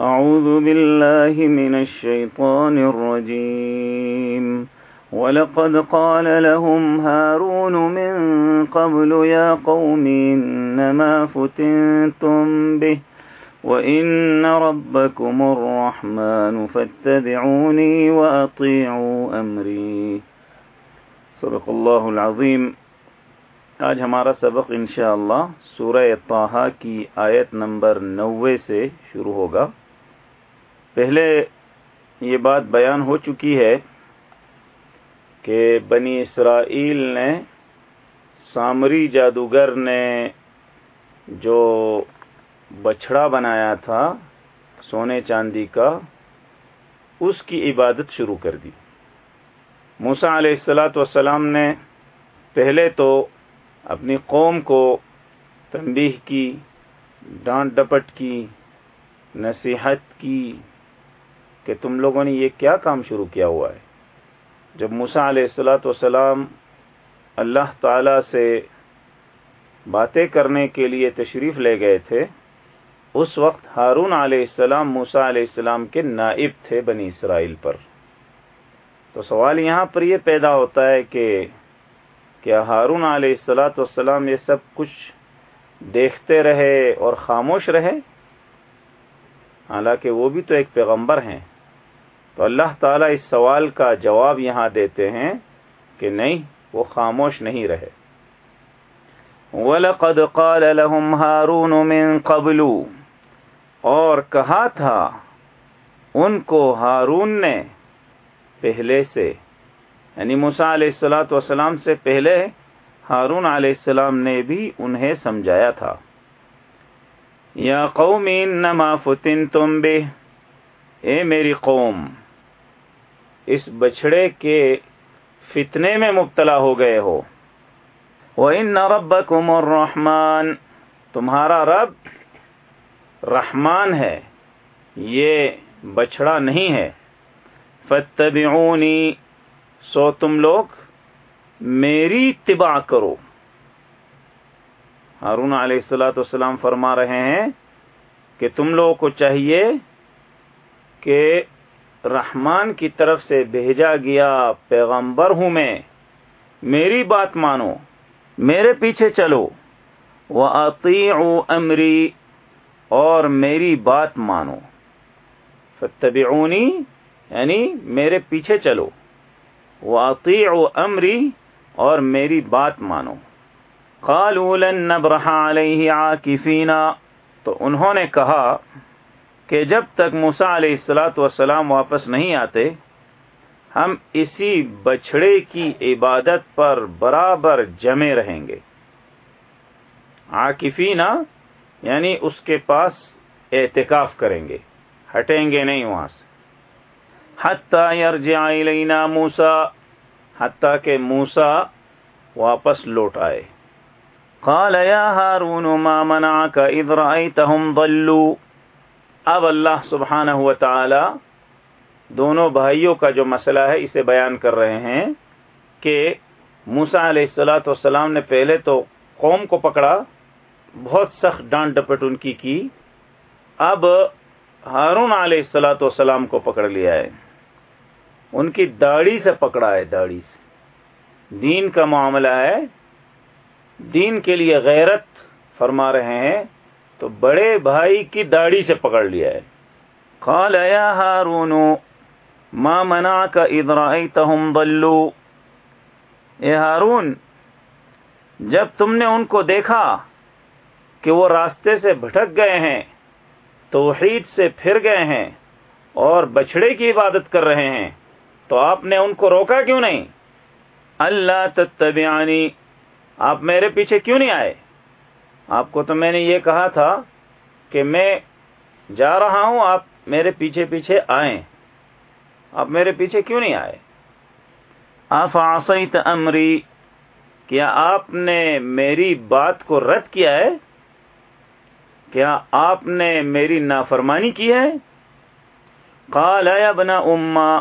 أعوذ بالله من الشيطان الرجيم. ولقد قال لهم هارون من قبل يا قوم إنما فتنتم به وإن ربكم الرحمن فاتبعوني وأطيعوا أمري. صدق الله العظيم. آج ہمارا سبق انشاءاللہ سورہ طاہا کی آیت نمبر نوے سے شروع ہوگا. پہلے یہ بات بیان ہو چکی ہے کہ بنی اسرائیل نے سامری جادوگر نے جو بچھڑا بنایا تھا سونے چاندی کا، اس کی عبادت شروع کر دی۔ موسا علیہ السلاۃ والسلام نے پہلے تو اپنی قوم کو تنبیہ کی، ڈانٹ ڈپٹ کی، نصیحت کی کہ تم لوگوں نے یہ کیا کام شروع کیا ہوا ہے؟ جب موسا علیہ السلاۃ والسلام اللہ تعالی سے باتیں کرنے کے لیے تشریف لے گئے تھے، اس وقت ہارون علیہ السلام موسا علیہ السلام کے نائب تھے بنی اسرائیل پر۔ تو سوال یہاں پر یہ پیدا ہوتا ہے کہ کیا ہارون علیہ السلاۃ والسلام یہ سب کچھ دیکھتے رہے اور خاموش رہے؟ حالانکہ وہ بھی تو ایک پیغمبر ہیں۔ تو اللہ تعالیٰ اس سوال کا جواب یہاں دیتے ہیں کہ نہیں، وہ خاموش نہیں رہے۔ وَلَقَدْ قَالَ لَهُمْ هَارُونُ مِن قَبْلُ۔ اور کہا تھا، ان کو ہارون نے پہلے سے یعنی موسا علیہ السلاۃ والسلام سے پہلے ہارون علیہ السلام نے بھی انہیں سمجھایا تھا۔ یا قوم، انما فتن تم بے اے میری قوم اس بچڑے کے فتنے میں مبتلا ہو گئے ہو۔ وہ ان رب کمر رحمان تمہارا رب رحمان ہے۔ یہ بچڑا نہیں ہے۔ فتبعونی سو تم لوگ میری اتباع کرو۔ ہارون علیہ السلاۃ والسلام فرما رہے ہیں کہ تم لوگوں کو چاہیے کہ رحمان کی طرف سے بھیجا گیا پیغمبر ہوں میں۔ میری بات مانو، میرے پیچھے چلو۔ وہ امری اور میری بات مانو۔ فتبعونی یعنی میرے پیچھے چلو۔ وہ امری اور میری بات مانو۔ قالوا لن نبرح علیہ عاکفینا تو انہوں نے کہا کہ جب تک موسا علیہ السلاۃ والسلام واپس نہیں آتے، ہم اسی بچڑے کی عبادت پر برابر جمے رہیں گے۔ عاکفینا یعنی اس کے پاس اعتکاف کریں گے، ہٹیں گے نہیں وہاں سے۔ حتیٰ یرجع الینا موسا حتیٰ کہ موسا واپس لوٹ آئے۔ قال یا ہارون ما منعك اذ رأيتهم ضلوا؟ اب اللہ سبحانہ و تعالی دونوں بھائیوں کا جو مسئلہ ہے، اسے بیان کر رہے ہیں کہ موسا علیہ السلاۃ والسلام نے پہلے تو قوم کو پکڑا، بہت سخت ڈانٹ ڈپٹ ان کی کی، اب ہارون علیہ السلاۃ والسلام کو پکڑ لیا ہے۔ ان کی داڑھی سے پکڑا ہے، داڑھی سے۔ دین کا معاملہ ہے۔ دین کے لیے غیرت فرما رہے ہیں۔ تو بڑے بھائی کی داڑھی سے پکڑ لیا ہے۔ قال یا ہارون، ما منعك اذ رأيتهم ضلوا؟ اے ہارون، جب تم نے ان کو دیکھا کہ وہ راستے سے بھٹک گئے ہیں، توحید سے پھر گئے ہیں اور بچڑے کی عبادت کر رہے ہیں، تو آپ نے ان کو روکا کیوں نہیں؟ اللہ تتبعانی، آپ میرے پیچھے کیوں نہیں آئے؟ آپ کو تو میں نے یہ کہا تھا کہ میں جا رہا ہوں، آپ میرے پیچھے پیچھے آئیں۔ آپ میرے پیچھے کیوں نہیں آئے؟ آپ آسیت امری، کیا آپ نے میری بات کو رد کیا ہے؟ کیا آپ نے میری نافرمانی کی ہے؟ قال یا بنا اما،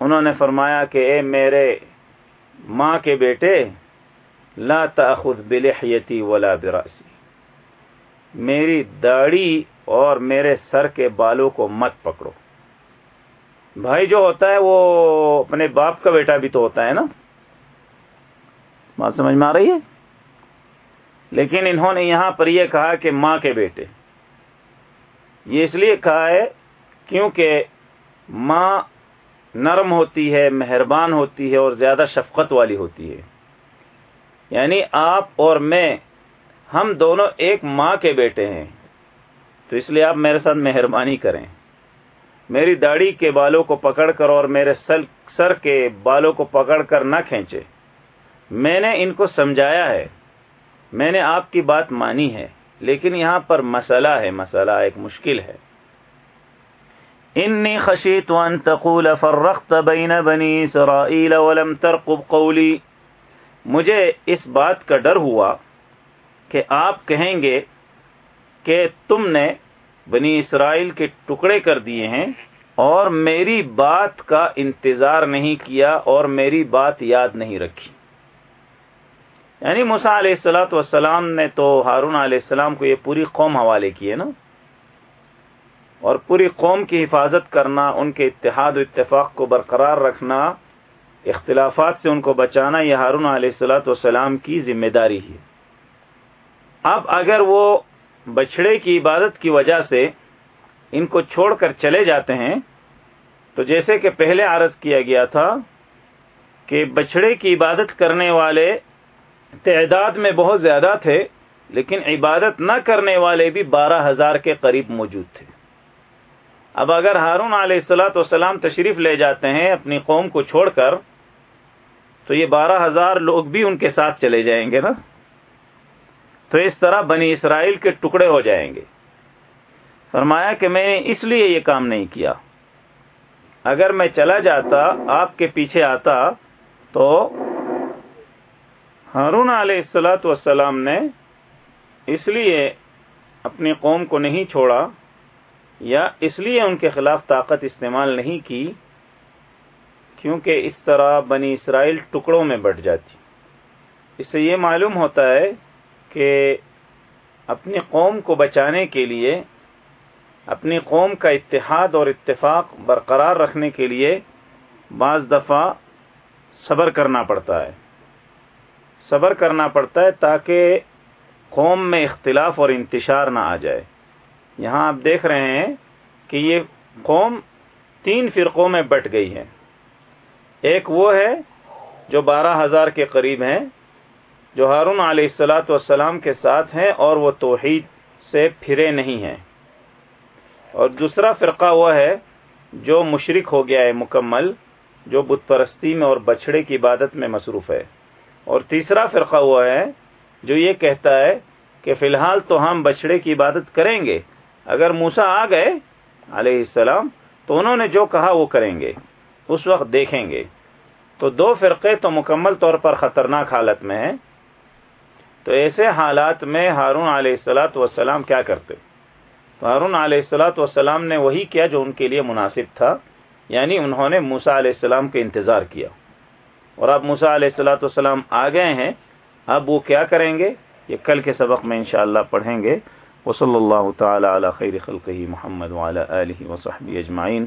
انہوں نے فرمایا کہ اے میرے ماں کے بیٹے لا تاخذ بلحیتی ولا براسی میری داڑھی اور میرے سر کے بالوں کو مت پکڑو۔ بھائی جو ہوتا ہے وہ اپنے باپ کا بیٹا بھی تو ہوتا ہے نا؟ بات سمجھ میں آ رہی ہے؟ لیکن انہوں نے یہاں پر یہ کہا کہ ماں کے بیٹے۔ یہ اس لیے کہا ہے کیونکہ ماں نرم ہوتی ہے، مہربان ہوتی ہے اور زیادہ شفقت والی ہوتی ہے۔ یعنی آپ اور میں، ہم دونوں ایک ماں کے بیٹے ہیں۔ تو اس لیے آپ میرے ساتھ مہربانی کریں۔ میری داڑھی کے بالوں کو پکڑ کر اور میرے سر کے بالوں کو پکڑ کر نہ کھینچے۔ میں نے ان کو سمجھایا ہے۔ میں نے آپ کی بات مانی ہے، لیکن یہاں پر مسئلہ ہے، مسئلہ ایک مشکل ہے۔ انی خشیت ان تقول فرقت بین بنی اسرائیل ولم ترقب قولی مجھے اس بات کا ڈر ہوا کہ آپ کہیں گے کہ تم نے بنی اسرائیل کے ٹکڑے کر دیے ہیں اور میری بات کا انتظار نہیں کیا اور میری بات یاد نہیں رکھی۔ یعنی مسا علیہ السلاۃ والسلام نے تو ہارون علیہ السلام کو یہ پوری قوم حوالے کی ہے نا۔ اور پوری قوم کی حفاظت کرنا، ان کے اتحاد و اتفاق کو برقرار رکھنا اختلافات سے ان کو بچانا یہ ہارون علیہ السلاۃ والسلام کی ذمہ داری ہے۔ اب اگر وہ بچھڑے کی عبادت کی وجہ سے ان کو چھوڑ کر چلے جاتے ہیں، تو جیسے کہ پہلے عرض کیا گیا تھا کہ بچھڑے کی عبادت کرنے والے تعداد میں بہت زیادہ تھے، لیکن عبادت نہ کرنے والے بھی بارہ ہزار کے قریب موجود تھے۔ اب اگر ہارون علیہ السلاۃ والسلام تشریف لے جاتے ہیں اپنی قوم کو چھوڑ کر تو یہ بارہ ہزار لوگ بھی ان کے ساتھ چلے جائیں گے نا؟ تو اس طرح بنی اسرائیل کے ٹکڑے ہو جائیں گے۔ فرمایا کہ میں نے اس لیے یہ کام نہیں کیا۔ اگر میں چلا جاتا، آپ کے پیچھے آتا، تو ہارون علیہ السلاۃ والسلام نے اس لیے اپنی قوم کو نہیں چھوڑا یا اس لیے ان کے خلاف طاقت استعمال نہیں کی کیونکہ اس طرح بنی اسرائیل ٹکڑوں میں بٹ جاتی۔ اس سے یہ معلوم ہوتا ہے کہ اپنی قوم کو بچانے کے لیے، اپنی قوم کا اتحاد اور اتفاق برقرار رکھنے کے لیے بعض دفعہ صبر کرنا پڑتا ہے۔ صبر کرنا پڑتا ہے تاکہ قوم میں اختلاف اور انتشار نہ آ جائے۔ یہاں آپ دیکھ رہے ہیں کہ یہ قوم تین فرقوں میں بٹ گئی ہے ایک وہ ہے جو بارہ ہزار کے قریب ہیں، جو ہارون علیہ السلاۃ والسلام کے ساتھ ہیں اور وہ توحید سے پھرے نہیں ہیں۔ اور دوسرا فرقہ وہ ہے جو مشرق ہو گیا ہے مکمل، جو بت پرستی میں اور بچھڑے کی عبادت میں مصروف ہے۔ اور تیسرا فرقہ وہ ہے جو یہ کہتا ہے کہ فی الحال تو ہم بچڑے کی عبادت کریں گے، اگر موسا آ گئے علیہ السلام تو انہوں نے جو کہا وہ کریں گے۔ اس وقت دیکھیں گے۔ تو دو فرقے تو مکمل طور پر خطرناک حالت میں ہیں۔ تو ایسے حالات میں ہارون علیہ السلاۃ والسلام کیا کرتے؟ تو ہارون علیہ السلاۃ والسلام نے وہی کیا جو ان کے لیے مناسب تھا یعنی انہوں نے موسا علیہ السلام کا انتظار کیا۔ اور اب مسا علیہ السلاۃ والسلام آ گئے ہیں۔ اب وہ کیا کریں گے؟ یہ کل کے سبق میں انشاءاللہ پڑھیں گے۔ وصلی اللہ تعالی علی خیر خلقہ محمد وعلى آلہ وصحبہ اجمعین۔